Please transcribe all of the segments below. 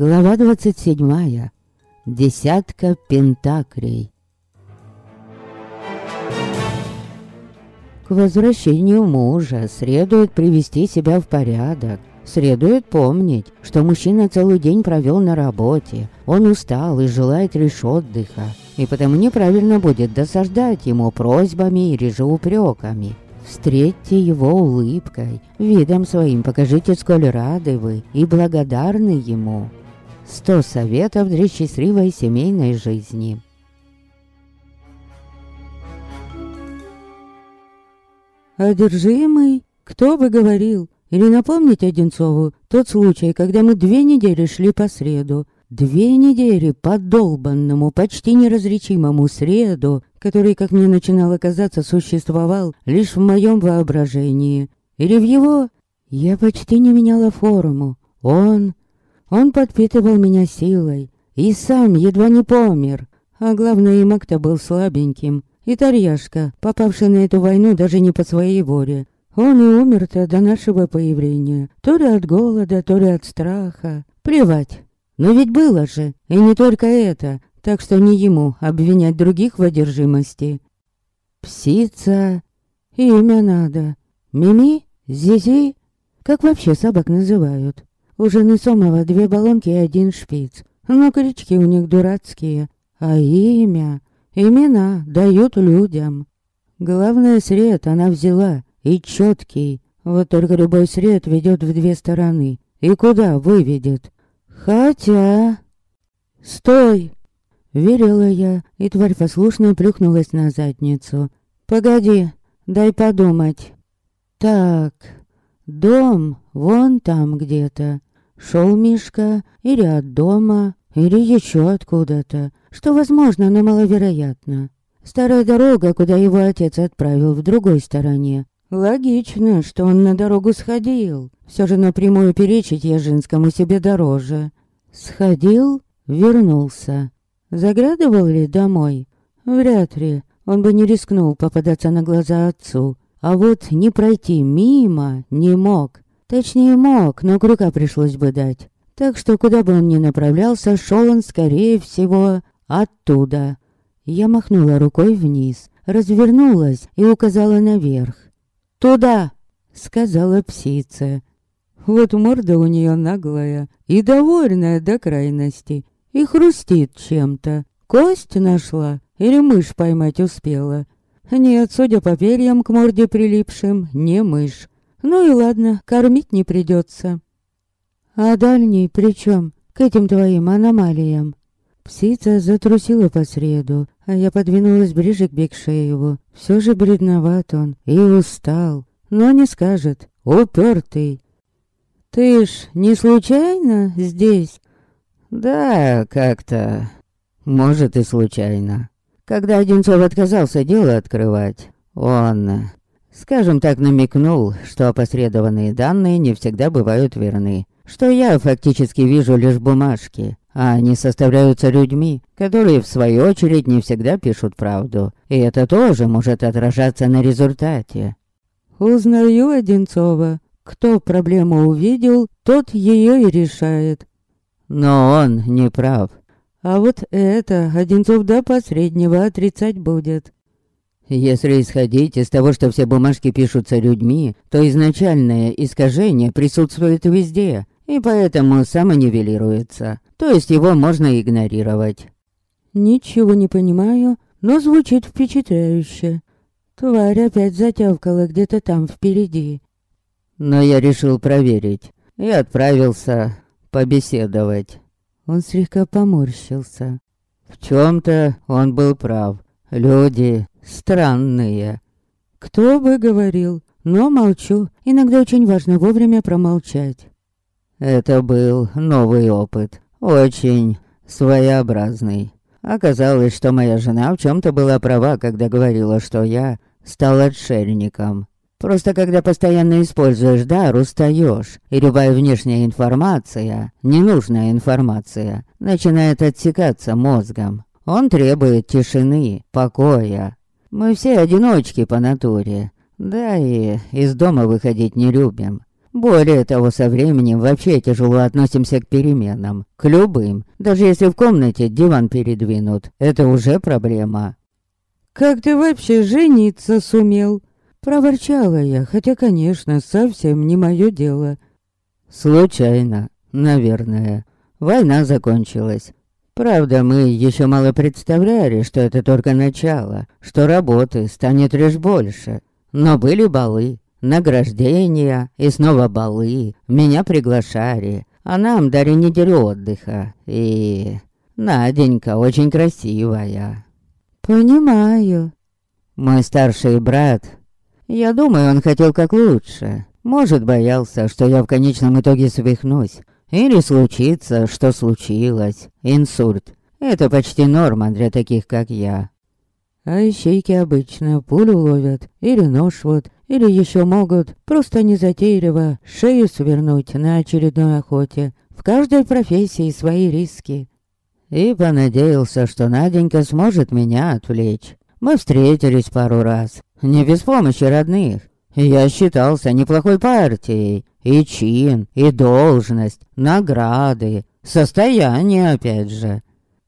Глава 27. Десятка пентакрей. К возвращению мужа следует привести себя в порядок. Следует помнить, что мужчина целый день провел на работе. Он устал и желает лишь отдыха. И потому неправильно будет досаждать ему просьбами или же упреками. Встретьте его улыбкой, видом своим покажите, сколь рады вы и благодарны ему. Сто советов для счастливой семейной жизни. Одержимый? Кто бы говорил? Или напомнить Одинцову тот случай, когда мы две недели шли по среду. Две недели по долбанному, почти неразличимому среду, который, как мне начинало казаться, существовал лишь в моем воображении. Или в его... Я почти не меняла форму. Он он подпитывал меня силой и сам едва не помер. А главное, и Мак-то был слабеньким. И Тарьяшка, попавший на эту войну даже не по своей воле. Он и умер-то до нашего появления. То ли от голода, то ли от страха. Плевать. Но ведь было же. И не только это. Так что не ему обвинять других в одержимости. Псица. Имя надо. Мими? Зизи? Как вообще собак называют? У жены Сомова две баллонки и один шпиц. Но крички у них дурацкие. А имя? Имена дают людям. Главное, сред она взяла. И четкий. Вот только любой сред ведет в две стороны. И куда выведет? Хотя... Стой! Верила я, и тварь послушно плюхнулась на задницу. Погоди, дай подумать. Так, дом вон там где-то. Шел Мишка или от дома, или еще откуда-то, что возможно, но маловероятно. Старая дорога, куда его отец отправил в другой стороне. Логично, что он на дорогу сходил. Все же напрямую перечить я женскому себе дороже. Сходил, вернулся. Заглядывал ли домой? Вряд ли. Он бы не рискнул попадаться на глаза отцу. А вот не пройти мимо не мог. Точнее мог, но крюка пришлось бы дать. Так что куда бы он ни направлялся, шел он, скорее всего, оттуда. Я махнула рукой вниз, развернулась и указала наверх. «Туда!» — сказала псица. Вот морда у нее наглая и довольная до крайности, и хрустит чем-то. Кость нашла или мышь поймать успела? Нет, судя по перьям к морде прилипшим, не мышь. Ну и ладно, кормить не придется. А дальний при чем? К этим твоим аномалиям. Псица затрусила по среду, а я подвинулась ближе к Бекшееву. Все же бредноват он и устал, но не скажет, упертый. Ты ж не случайно здесь? Да, как-то. Может и случайно. Когда Одинцов отказался дело открывать, он Скажем так, намекнул, что опосредованные данные не всегда бывают верны. Что я фактически вижу лишь бумажки, а они составляются людьми, которые в свою очередь не всегда пишут правду. И это тоже может отражаться на результате. Узнаю Одинцова. Кто проблему увидел, тот ее и решает. Но он не прав. А вот это Одинцов до посреднего отрицать будет. Если исходить из того, что все бумажки пишутся людьми, то изначальное искажение присутствует везде, и поэтому самонивелируется. То есть его можно игнорировать. Ничего не понимаю, но звучит впечатляюще. Тварь опять затявкала где-то там впереди. Но я решил проверить и отправился побеседовать. Он слегка поморщился. В чем-то он был прав. Люди странные. Кто бы говорил, но молчу. Иногда очень важно вовремя промолчать. Это был новый опыт, очень своеобразный. Оказалось, что моя жена в чем-то была права, когда говорила, что я стал отшельником. Просто когда постоянно используешь дар, устаешь, и любая внешняя информация, ненужная информация, начинает отсекаться мозгом. Он требует тишины, покоя, мы все одиночки по натуре. Да и из дома выходить не любим. Более того, со временем вообще тяжело относимся к переменам, к любым. Даже если в комнате диван передвинут, это уже проблема. «Как ты вообще жениться сумел?» Проворчала я, хотя, конечно, совсем не мое дело. Случайно, наверное. Война закончилась. Правда, мы еще мало представляли, что это только начало, что работы станет лишь больше. Но были балы, награждения и снова балы. Меня приглашали, а нам дали неделю отдыха. И Наденька очень красивая. Понимаю. Мой старший брат я думаю, он хотел как лучше. Может, боялся, что я в конечном итоге свихнусь. Или случится, что случилось. Инсульт. Это почти норма для таких, как я. А ищейки обычно пулю ловят, или нож вот, или еще могут просто незатейливо шею свернуть на очередной охоте. В каждой профессии свои риски. И понадеялся, что Наденька сможет меня отвлечь. Мы встретились пару раз, не без помощи родных. Я считался неплохой партией. И чин, и должность, награды, состояние опять же.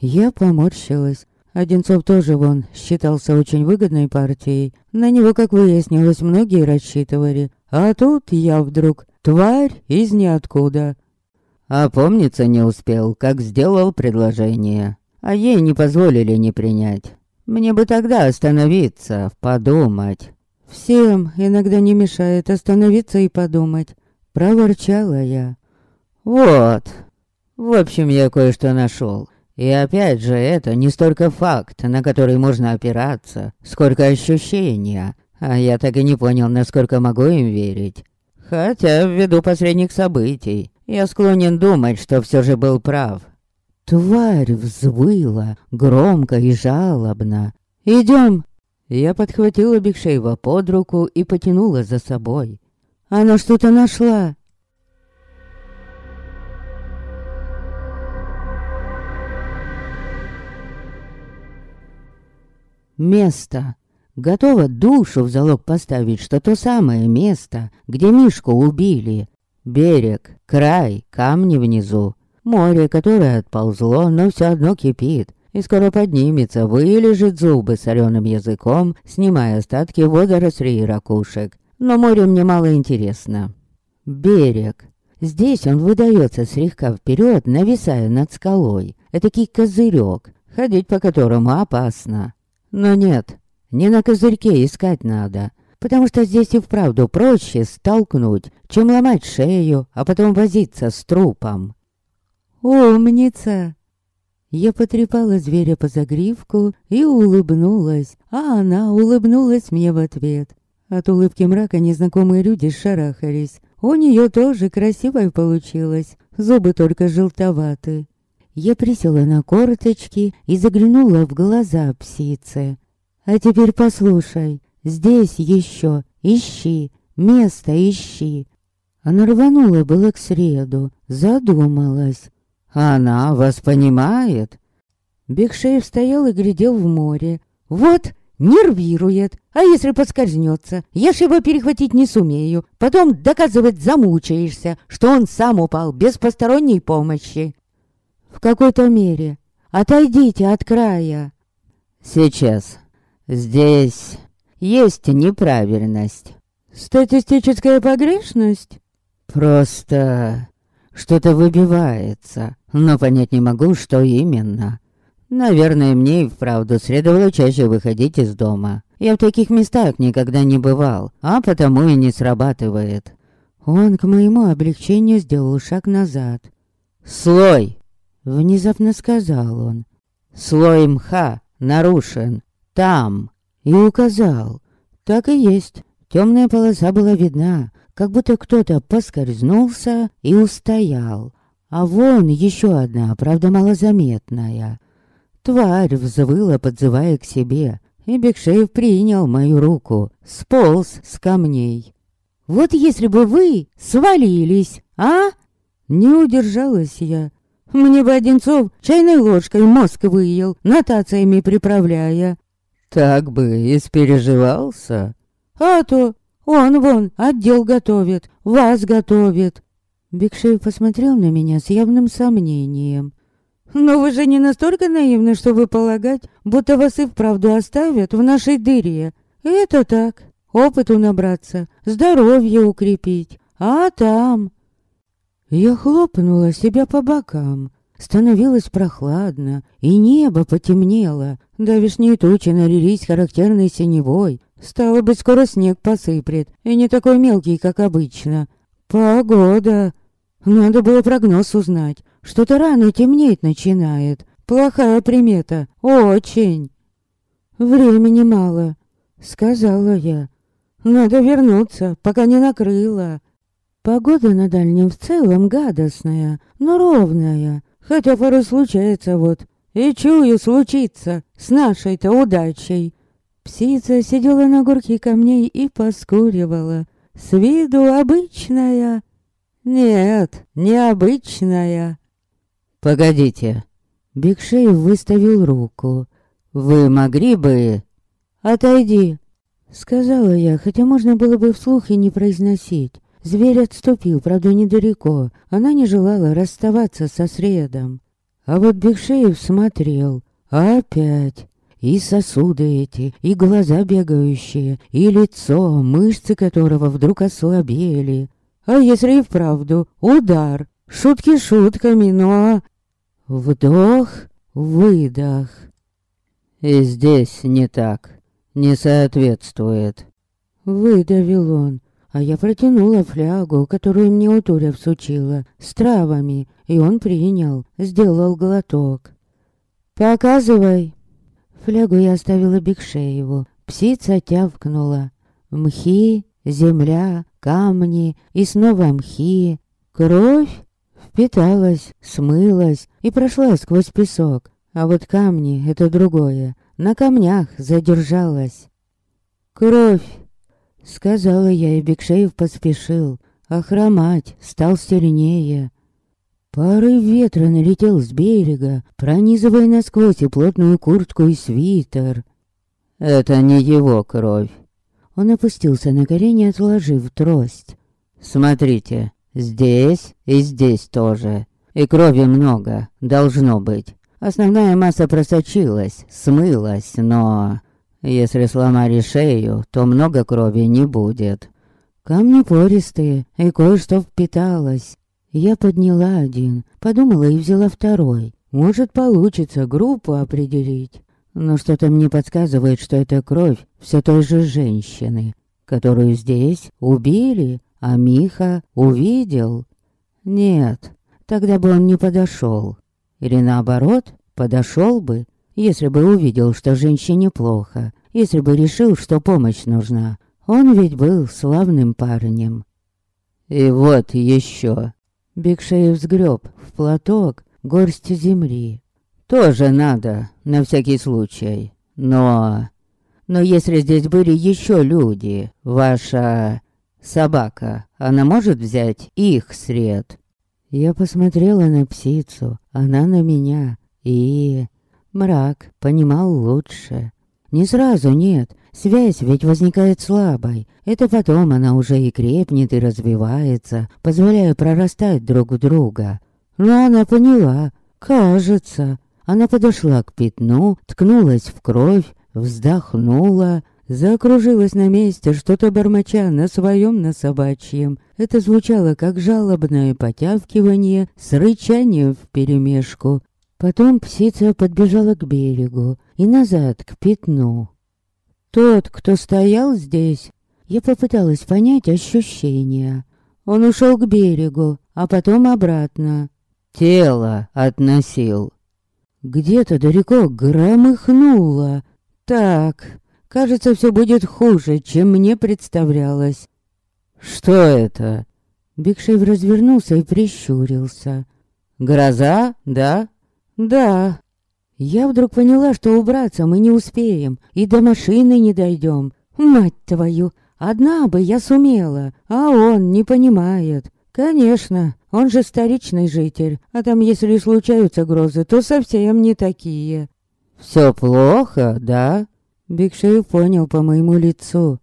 Я поморщилась. Одинцов тоже вон считался очень выгодной партией. На него, как выяснилось, многие рассчитывали. А тут я вдруг тварь из ниоткуда. А помнится не успел, как сделал предложение. А ей не позволили не принять. Мне бы тогда остановиться, подумать. Всем иногда не мешает остановиться и подумать. Проворчала я. Вот. В общем, я кое-что нашел. И опять же, это не столько факт, на который можно опираться, сколько ощущения. А я так и не понял, насколько могу им верить. Хотя, ввиду последних событий, я склонен думать, что все же был прав. Тварь взвыла, громко и жалобно. «Идем!» Я подхватила Бекшеева под руку и потянула за собой. «Она что-то нашла!» Место. Готова душу в залог поставить, что то самое место, где Мишку убили. Берег, край, камни внизу. Море, которое отползло, но все одно кипит. И скоро поднимется, вылежит зубы соленым языком, снимая остатки водорослей и ракушек. Но море мне мало интересно. Берег. Здесь он выдается слегка вперед, нависая над скалой. Этакий козырек, ходить по которому опасно. Но нет, не на козырьке искать надо, потому что здесь и вправду проще столкнуть, чем ломать шею, а потом возиться с трупом. «Умница!» Я потрепала зверя по загривку и улыбнулась, а она улыбнулась мне в ответ. От улыбки мрака незнакомые люди шарахались. У нее тоже красивая получилось, зубы только желтоваты. Я присела на корточки и заглянула в глаза псице. «А теперь послушай, здесь еще ищи, место ищи». Она рванула было к среду, задумалась. Она вас понимает?» Бекшеев стоял и глядел в море. «Вот, нервирует. А если подскользнется? Я ж его перехватить не сумею. Потом доказывать замучаешься, что он сам упал без посторонней помощи». «В какой-то мере. Отойдите от края». «Сейчас. Здесь есть неправильность». «Статистическая погрешность?» «Просто что-то выбивается, но понять не могу, что именно. Наверное, мне и вправду следовало чаще выходить из дома. Я в таких местах никогда не бывал, а потому и не срабатывает. Он к моему облегчению сделал шаг назад. «Слой!» — внезапно сказал он. «Слой мха нарушен. Там!» И указал. Так и есть. Темная полоса была видна, как будто кто-то поскользнулся и устоял. А вон еще одна, правда малозаметная. Тварь взвыла, подзывая к себе, и Бекшеев принял мою руку, сполз с камней. «Вот если бы вы свалились, а?» Не удержалась я. Мне бы Одинцов чайной ложкой мозг выел, нотациями приправляя. Так бы испереживался. А то Он вон отдел готовит, вас готовит. Бекшеев посмотрел на меня с явным сомнением. «Но вы же не настолько наивны, чтобы полагать, будто вас и вправду оставят в нашей дыре. Это так, опыту набраться, здоровье укрепить. А там...» Я хлопнула себя по бокам. Становилось прохладно, и небо потемнело. Давишние тучи налились характерной синевой. Стало быть, скоро снег посыплет, и не такой мелкий, как обычно. Погода. Надо было прогноз узнать. Что-то рано темнеть начинает. Плохая примета. Очень. Времени мало, сказала я. Надо вернуться, пока не накрыло. Погода на дальнем в целом гадостная, но ровная. Хотя порой случается вот. И чую, случится с нашей-то удачей. Псица сидела на горке камней и поскуривала. С виду обычная. Нет, необычная. Погодите. Бигшеев выставил руку. Вы могли бы... Отойди. Сказала я, хотя можно было бы вслух и не произносить. Зверь отступил, правда, недалеко. Она не желала расставаться со средом. А вот Бекшеев смотрел. Опять. И сосуды эти, и глаза бегающие, и лицо, мышцы которого вдруг ослабели. А если и вправду удар? Шутки шутками, но... Вдох, выдох. И здесь не так, не соответствует. Выдавил он, а я протянула флягу, которую мне Утуря всучила, с травами, и он принял, сделал глоток. «Показывай!» Флягу я оставила Бекшееву. Псица тявкнула. Мхи, земля, камни и снова мхи. Кровь впиталась, смылась и прошла сквозь песок. А вот камни — это другое. На камнях задержалась. «Кровь!» — сказала я, и Бекшеев поспешил. А хромать стал сильнее. Порыв ветра налетел с берега, пронизывая насквозь и плотную куртку и свитер. «Это не его кровь!» Он опустился на колени, отложив трость. «Смотрите, здесь и здесь тоже. И крови много, должно быть. Основная масса просочилась, смылась, но... Если сломали шею, то много крови не будет». Камни пористые, и кое-что впиталось. Я подняла один, подумала и взяла второй. Может, получится группу определить. Но что-то мне подсказывает, что это кровь все той же женщины, которую здесь убили, а Миха увидел. Нет, тогда бы он не подошел. Или наоборот, подошел бы, если бы увидел, что женщине плохо, если бы решил, что помощь нужна. Он ведь был славным парнем. И вот еще. Бекшеев сгреб в платок горсть земли. Тоже надо, на всякий случай. Но... Но если здесь были еще люди, ваша собака, она может взять их сред? Я посмотрела на птицу, она на меня, и... Мрак понимал лучше. Не сразу, нет. Связь ведь возникает слабой. Это потом она уже и крепнет, и развивается, позволяя прорастать друг в друга. Но она поняла. Кажется. Она подошла к пятну, ткнулась в кровь, вздохнула, закружилась на месте, что-то бормоча на своем на собачьем. Это звучало как жалобное потявкивание с рычанием вперемешку. Потом птица подбежала к берегу и назад, к пятну. Тот, кто стоял здесь, я попыталась понять ощущения. Он ушел к берегу, а потом обратно. Тело относил. Где-то далеко громыхнуло. Так, кажется, все будет хуже, чем мне представлялось. Что это? Бигшейв развернулся и прищурился. Гроза, да? Да. Я вдруг поняла, что убраться мы не успеем, и до машины не дойдем. Мать твою, одна бы я сумела, а он не понимает. Конечно, он же столичный житель, а там если случаются грозы, то совсем не такие. Все плохо, да? Бигшей понял по моему лицу.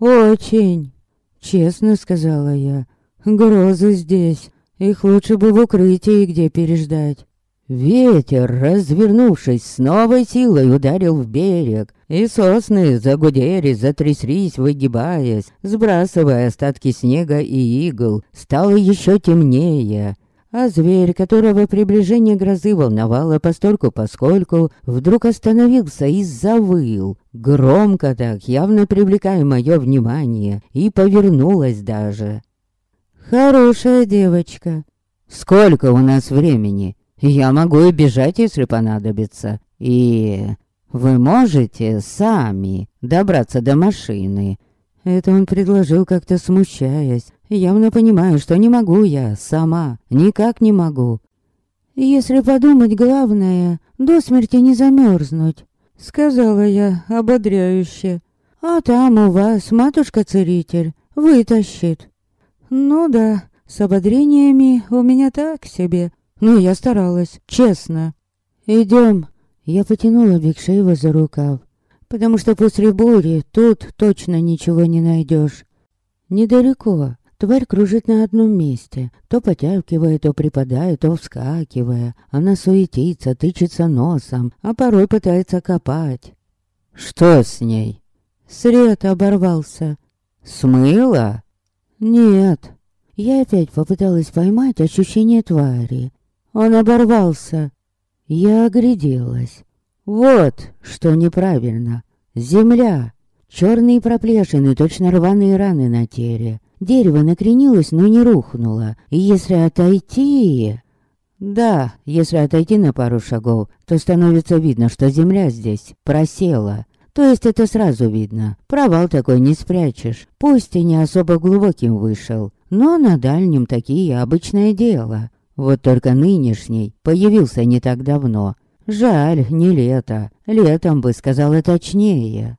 «Очень!» Честно сказала я. «Грозы здесь. Их лучше бы в укрытии где переждать». Ветер, развернувшись, с новой силой ударил в берег, и сосны загудели, затряслись, выгибаясь, сбрасывая остатки снега и игл. Стало еще темнее, а зверь, которого приближение грозы волновало постольку поскольку, вдруг остановился и завыл, громко так, явно привлекая мое внимание, и повернулась даже. «Хорошая девочка». «Сколько у нас времени?» Я могу и бежать, если понадобится. И вы можете сами добраться до машины. Это он предложил как-то смущаясь. Явно понимаю, что не могу я сама. Никак не могу. Если подумать, главное, до смерти не замерзнуть. Сказала я ободряюще. А там у вас матушка-целитель вытащит. Ну да, с ободрениями у меня так себе. Ну, я старалась, честно. Идем. Я потянула Бекшеева за рукав. Потому что после бури тут точно ничего не найдешь. Недалеко. Тварь кружит на одном месте, то потягивая, то припадая, то вскакивая. Она суетится, тычется носом, а порой пытается копать. Что с ней? Сред оборвался. Смыла? Нет. Я опять попыталась поймать ощущение твари. Он оборвался. Я огляделась. Вот что неправильно. Земля. Черные проплешины, точно рваные раны на теле. Дерево накренилось, но не рухнуло. И если отойти... Да, если отойти на пару шагов, то становится видно, что земля здесь просела. То есть это сразу видно. Провал такой не спрячешь. Пусть и не особо глубоким вышел. Но на дальнем такие обычное дело. Вот только нынешний появился не так давно. Жаль, не лето. Летом бы сказала точнее.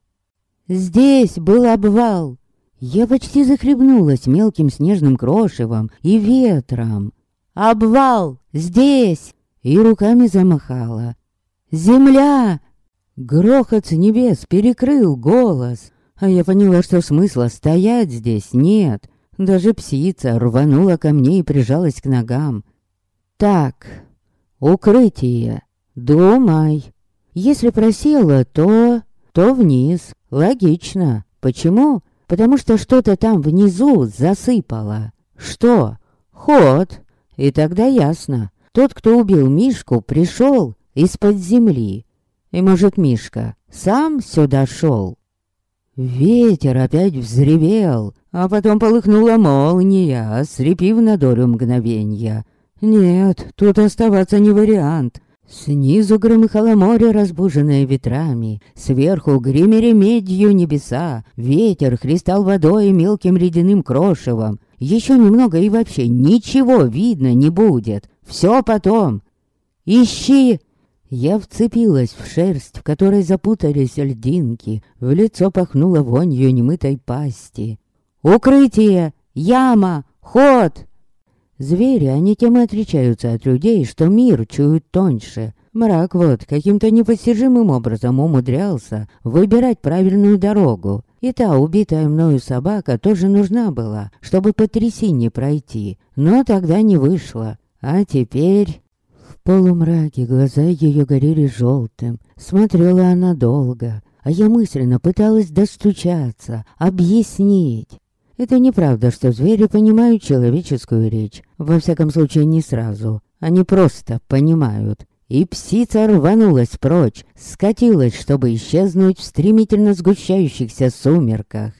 Здесь был обвал. Я почти захлебнулась мелким снежным крошевом и ветром. «Обвал! Здесь!» И руками замахала. «Земля!» Грохот с небес перекрыл голос, а я поняла, что смысла стоять здесь нет. Даже псица рванула ко мне и прижалась к ногам. Так, укрытие. Думай. Если просела, то... то вниз. Логично. Почему? Потому что что-то там внизу засыпало. Что? Ход. И тогда ясно. Тот, кто убил Мишку, пришел из-под земли. И может Мишка сам сюда шел? Ветер опять взревел, а потом полыхнула молния, ослепив на долю мгновенья. Нет, тут оставаться не вариант. Снизу громыхало море, разбуженное ветрами. Сверху гремели медью небеса. Ветер христал водой и мелким ледяным крошевом. Еще немного и вообще ничего видно не будет. Все потом. Ищи! Я вцепилась в шерсть, в которой запутались льдинки. В лицо пахнуло вонью немытой пасти. «Укрытие! Яма! Ход!» Звери, они тем и отличаются от людей, что мир чуют тоньше. Мрак вот каким-то непостижимым образом умудрялся выбирать правильную дорогу. И та убитая мною собака тоже нужна была, чтобы по трясине пройти. Но тогда не вышло. А теперь... В полумраке глаза ее горели желтым. Смотрела она долго. А я мысленно пыталась достучаться, объяснить. Это неправда, что звери понимают человеческую речь. Во всяком случае, не сразу. Они просто понимают. И псица рванулась прочь, скатилась, чтобы исчезнуть в стремительно сгущающихся сумерках.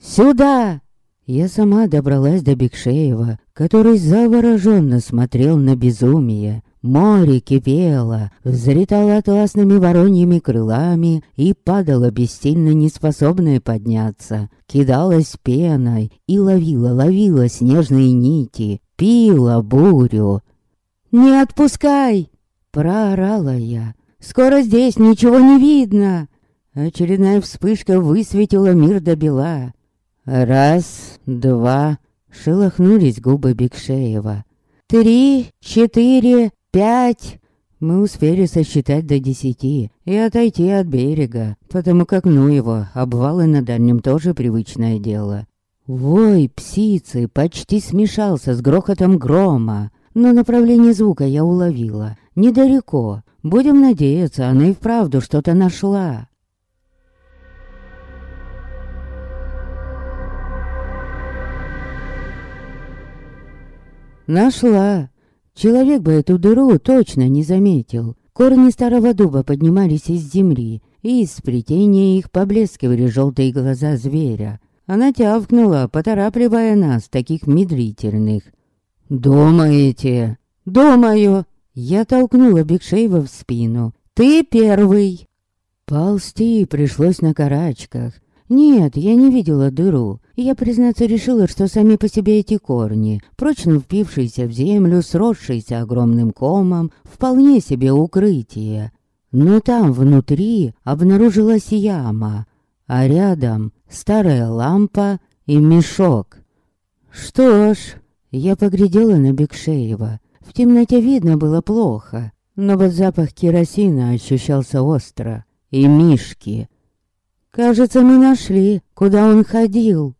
«Сюда!» Я сама добралась до Бекшеева, который завороженно смотрел на безумие. Море кипело, взлетало атласными вороньими крылами и падало бессильно неспособное подняться, кидалось пеной и ловила, ловила снежные нити, пила бурю. «Не отпускай!» — проорала я. «Скоро здесь ничего не видно!» Очередная вспышка высветила мир до бела. Раз, два, шелохнулись губы Бекшеева. Три, четыре, пять. Мы успели сосчитать до десяти и отойти от берега, потому как, ну его, обвалы на дальнем тоже привычное дело. Вой псицы почти смешался с грохотом грома, но направление звука я уловила. Недалеко. Будем надеяться, она и вправду что-то нашла. Нашла. Человек бы эту дыру точно не заметил. Корни старого дуба поднимались из земли, и из сплетения их поблескивали желтые глаза зверя. Она тявкнула, поторапливая нас, таких медлительных. «Думаете?» «Думаю!» Я толкнула Бекшеева в спину. «Ты первый!» Ползти пришлось на карачках. Нет, я не видела дыру. Я, признаться, решила, что сами по себе эти корни, прочно впившиеся в землю, сросшиеся огромным комом, вполне себе укрытие. Но там внутри обнаружилась яма, а рядом старая лампа и мешок. Что ж, я поглядела на Бекшеева. В темноте видно было плохо, но вот запах керосина ощущался остро. И Мишки. Кажется, мы нашли, куда он ходил.